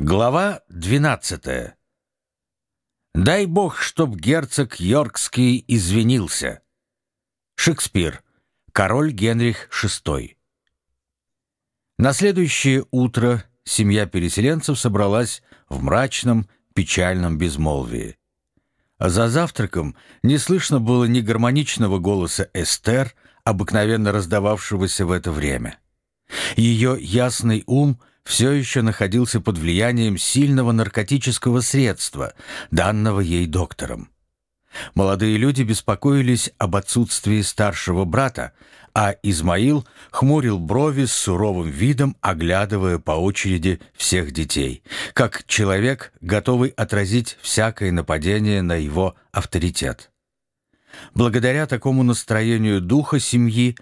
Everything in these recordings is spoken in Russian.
Глава 12. Дай бог, чтоб герцог Йоркский извинился. Шекспир. Король Генрих VI. На следующее утро семья переселенцев собралась в мрачном, печальном безмолвии. За завтраком не слышно было ни гармоничного голоса Эстер, обыкновенно раздававшегося в это время. Ее ясный ум все еще находился под влиянием сильного наркотического средства, данного ей доктором. Молодые люди беспокоились об отсутствии старшего брата, а Измаил хмурил брови с суровым видом, оглядывая по очереди всех детей, как человек, готовый отразить всякое нападение на его авторитет. Благодаря такому настроению духа семьи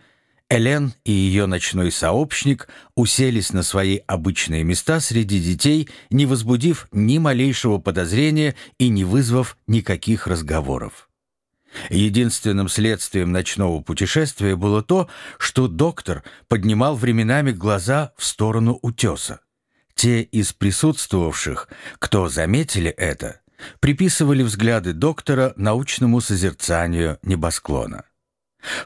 Элен и ее ночной сообщник уселись на свои обычные места среди детей, не возбудив ни малейшего подозрения и не вызвав никаких разговоров. Единственным следствием ночного путешествия было то, что доктор поднимал временами глаза в сторону утеса. Те из присутствовавших, кто заметили это, приписывали взгляды доктора научному созерцанию небосклона.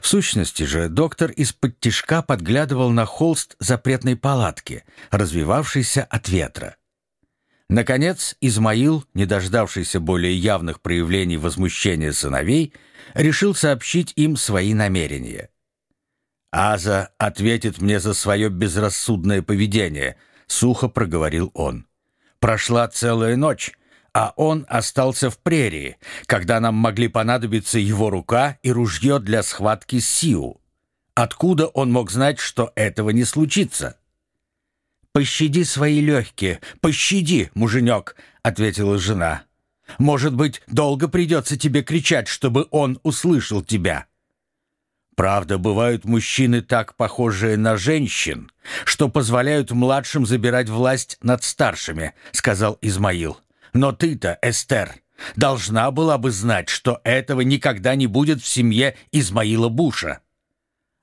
В сущности же доктор из-под тишка подглядывал на холст запретной палатки, развивавшийся от ветра. Наконец, Измаил, не дождавшийся более явных проявлений возмущения сыновей, решил сообщить им свои намерения. «Аза ответит мне за свое безрассудное поведение», — сухо проговорил он. «Прошла целая ночь, а он остался в прерии, когда нам могли понадобиться его рука и ружье для схватки с Сиу. Откуда он мог знать, что этого не случится? «Пощади свои легкие, пощади, муженек», — ответила жена. «Может быть, долго придется тебе кричать, чтобы он услышал тебя». Правда, бывают мужчины так похожие на женщин, что позволяют младшим забирать власть над старшими, сказал Измаил. Но ты-то, Эстер, должна была бы знать, что этого никогда не будет в семье Измаила Буша.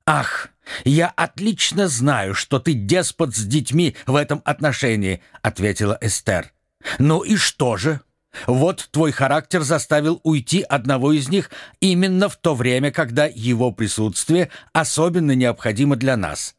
Ах, я отлично знаю, что ты деспот с детьми в этом отношении, ответила Эстер. Ну и что же? Вот твой характер заставил уйти одного из них именно в то время, когда его присутствие особенно необходимо для нас.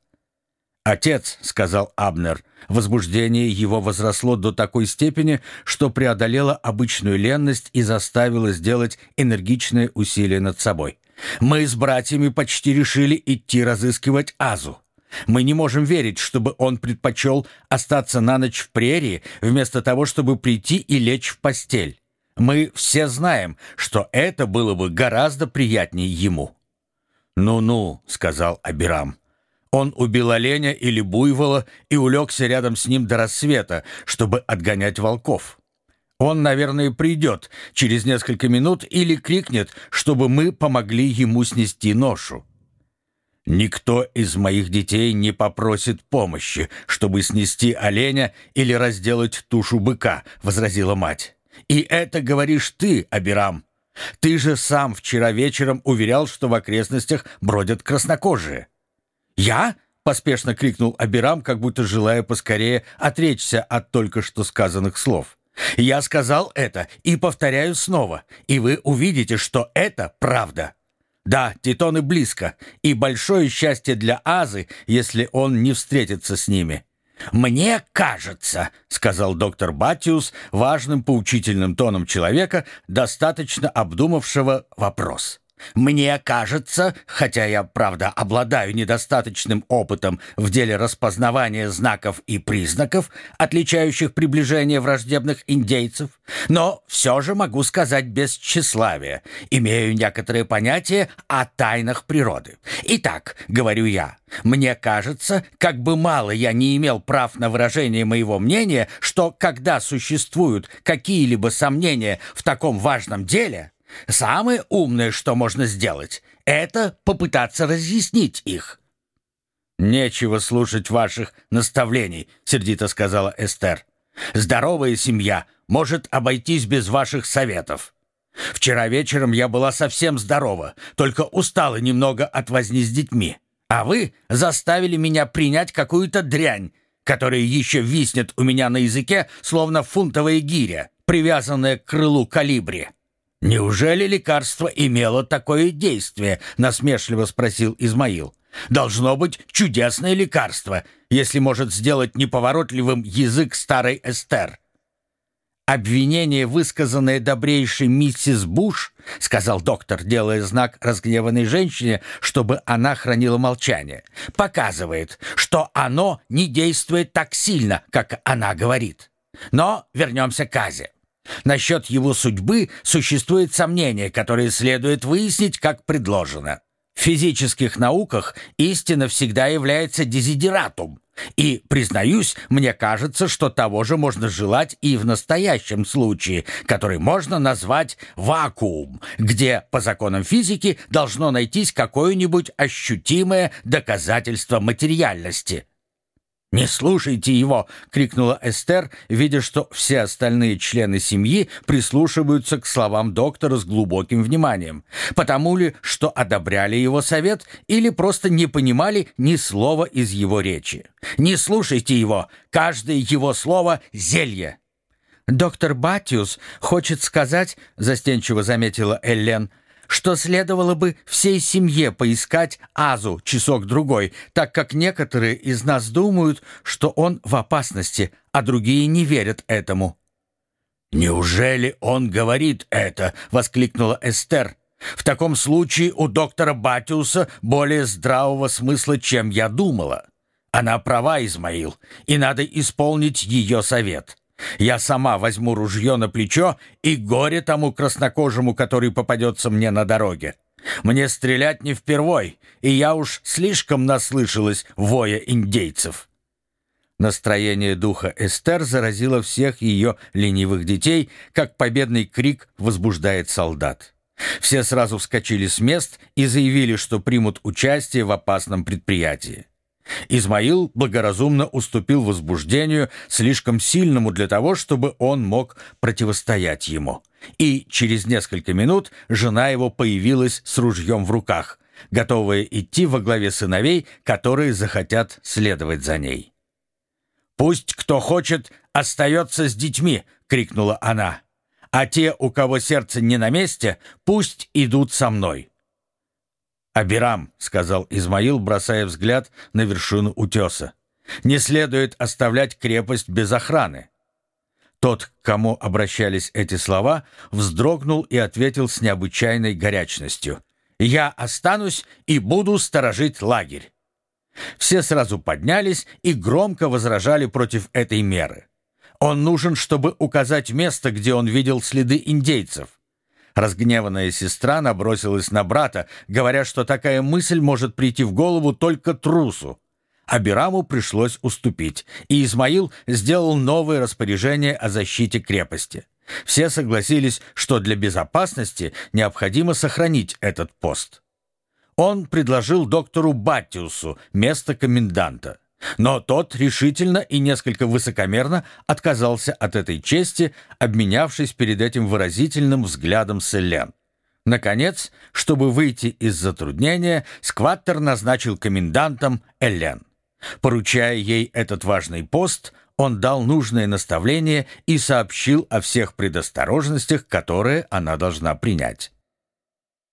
«Отец», — сказал Абнер, возбуждение его возросло до такой степени, что преодолело обычную ленность и заставило сделать энергичное усилие над собой. «Мы с братьями почти решили идти разыскивать Азу. Мы не можем верить, чтобы он предпочел остаться на ночь в прерии, вместо того, чтобы прийти и лечь в постель. Мы все знаем, что это было бы гораздо приятнее ему». «Ну-ну», — сказал Абирам, — он убил оленя или буйвола и улегся рядом с ним до рассвета, чтобы отгонять волков. Он, наверное, придет через несколько минут или крикнет, чтобы мы помогли ему снести ношу. Никто из моих детей не попросит помощи, чтобы снести оленя или разделать тушу быка, возразила мать. И это говоришь ты, Абирам. Ты же сам вчера вечером уверял, что в окрестностях бродят краснокожие. «Я?» — поспешно крикнул Абирам, как будто желая поскорее отречься от только что сказанных слов. «Я сказал это и повторяю снова, и вы увидите, что это правда». Да, Титоны близко, и большое счастье для Азы, если он не встретится с ними. «Мне кажется», — сказал доктор Батиус важным поучительным тоном человека, достаточно обдумавшего вопрос. Мне кажется, хотя я, правда, обладаю недостаточным опытом в деле распознавания знаков и признаков, отличающих приближение враждебных индейцев, но все же могу сказать без тщеславия, имею некоторые понятия о тайнах природы. Итак, говорю я, мне кажется, как бы мало я не имел прав на выражение моего мнения, что когда существуют какие-либо сомнения в таком важном деле, Самое умное, что можно сделать, это попытаться разъяснить их. «Нечего слушать ваших наставлений», — сердито сказала Эстер. «Здоровая семья может обойтись без ваших советов. Вчера вечером я была совсем здорова, только устала немного от возни с детьми. А вы заставили меня принять какую-то дрянь, которая еще виснет у меня на языке, словно фунтовая гиря, привязанная к крылу калибри. «Неужели лекарство имело такое действие?» — насмешливо спросил Измаил. «Должно быть чудесное лекарство, если может сделать неповоротливым язык старой Эстер». «Обвинение, высказанное добрейшей миссис Буш, — сказал доктор, делая знак разгневанной женщине, чтобы она хранила молчание, — показывает, что оно не действует так сильно, как она говорит. Но вернемся к Азе. Насчет его судьбы существует сомнение, которое следует выяснить, как предложено. В физических науках истина всегда является дезидератум, и, признаюсь, мне кажется, что того же можно желать и в настоящем случае, который можно назвать вакуум, где, по законам физики, должно найтись какое-нибудь ощутимое доказательство материальности. «Не слушайте его!» — крикнула Эстер, видя, что все остальные члены семьи прислушиваются к словам доктора с глубоким вниманием, потому ли, что одобряли его совет или просто не понимали ни слова из его речи. «Не слушайте его! Каждое его слово — зелье!» «Доктор Батиус хочет сказать, — застенчиво заметила Эллен, — что следовало бы всей семье поискать Азу часок-другой, так как некоторые из нас думают, что он в опасности, а другие не верят этому». «Неужели он говорит это?» — воскликнула Эстер. «В таком случае у доктора Батиуса более здравого смысла, чем я думала. Она права, Измаил, и надо исполнить ее совет. Я сама возьму ружье на плечо и горе тому краснокожему, который попадется мне на дороге. Мне стрелять не впервой, и я уж слишком наслышалась воя индейцев». Настроение духа Эстер заразило всех ее ленивых детей, как победный крик возбуждает солдат. Все сразу вскочили с мест и заявили, что примут участие в опасном предприятии. Измаил благоразумно уступил возбуждению, слишком сильному для того, чтобы он мог противостоять ему. И через несколько минут жена его появилась с ружьем в руках, готовая идти во главе сыновей, которые захотят следовать за ней. «Пусть кто хочет, остается с детьми!» — крикнула она. «А те, у кого сердце не на месте, пусть идут со мной!» «Абирам», — сказал Измаил, бросая взгляд на вершину утеса, — «не следует оставлять крепость без охраны». Тот, к кому обращались эти слова, вздрогнул и ответил с необычайной горячностью. «Я останусь и буду сторожить лагерь». Все сразу поднялись и громко возражали против этой меры. Он нужен, чтобы указать место, где он видел следы индейцев. Разгневанная сестра набросилась на брата, говоря, что такая мысль может прийти в голову только трусу. Абираму пришлось уступить, и Измаил сделал новое распоряжение о защите крепости. Все согласились, что для безопасности необходимо сохранить этот пост. Он предложил доктору Баттиусу место коменданта. Но тот решительно и несколько высокомерно отказался от этой чести, обменявшись перед этим выразительным взглядом с Элен. Наконец, чтобы выйти из затруднения, Скваттер назначил комендантом Элен. Поручая ей этот важный пост, он дал нужное наставление и сообщил о всех предосторожностях, которые она должна принять.